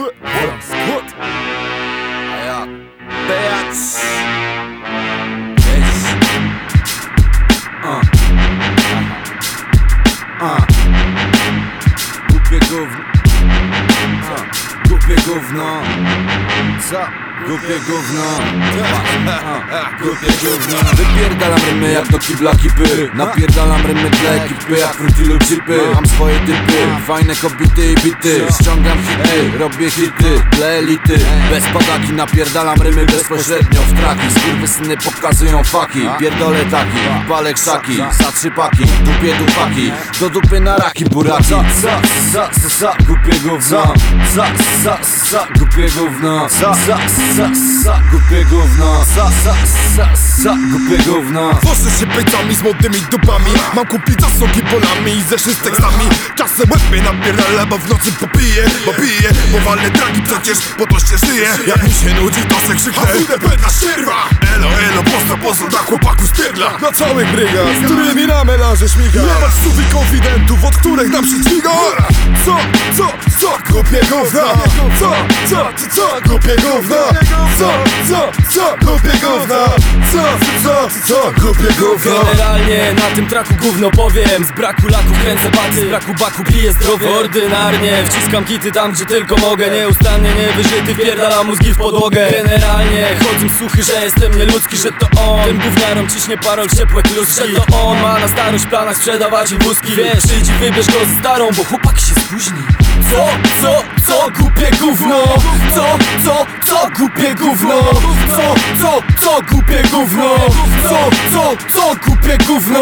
Hut, Hut. Ja, Bärz. Głupie gówno, głupie gówno, co? Głupie gówno Głupie gówno Wypierdalam rymy jak do kibla kipy Napierdalam rymy dla ekipy jak fruity lub chipy Mam swoje typy, fajne kobity i bity Ściągam hity, robię hity dla elity Bez padaki napierdalam rymy bezpośrednio w traki Skurwysyny pokazują faki Pierdolę taki, palek szaki Za trzy paki, dupie dupaki Do dupy na raki buraki Za, za, za, za, za, głupie gówno Za, za, za, głupie gówno Za, za, za, za, głupie gówno. Za, za, za, za, głupie gówno. Wożę się pytami z młodymi dupami. Mam kupić zasługi polami i zeszyt z tekstami. Czasem łeb mnie napierdala, bo w nocy popiję Bo piję, bo walę dragi przecież po to się żyje. Jak mi się nudzi to se krzyknę. WDP na ścierwa Elo, elo, posta poza dla chłopaku spierdla Na cały brygad, z którymi na melanże śmiga. Jebać suwi konfidentów, od których nam się dźwiga. Co, co, głupie gówno Co, co, co, co, głupie gówno Co, co, co, głupie gówno Co, co, co, głupie gówno Generalnie na tym traku gówno powiem. Z braku laku kręcę baty, z braku baku piję zdrowie Ordynarnie. Wciskam kity tam gdzie tylko mogę. Nieustannie niewyżyty wpierdalam mózgi w podłogę. Generalnie chodzą słuchy, że jestem nieludzki Że to on, tym gówniarom ciśnie parol ciepłe kluski Że to on. Ma na starość planach sprzedawać i wózki. Wiesz, idź wybierz go z starą, bo chłopak się spóźni Co, co, co, głupie gówno? Co, co, co, głupie gówno? Co, co, co, głupie gówno? Co, co, co, głupie gówno